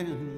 again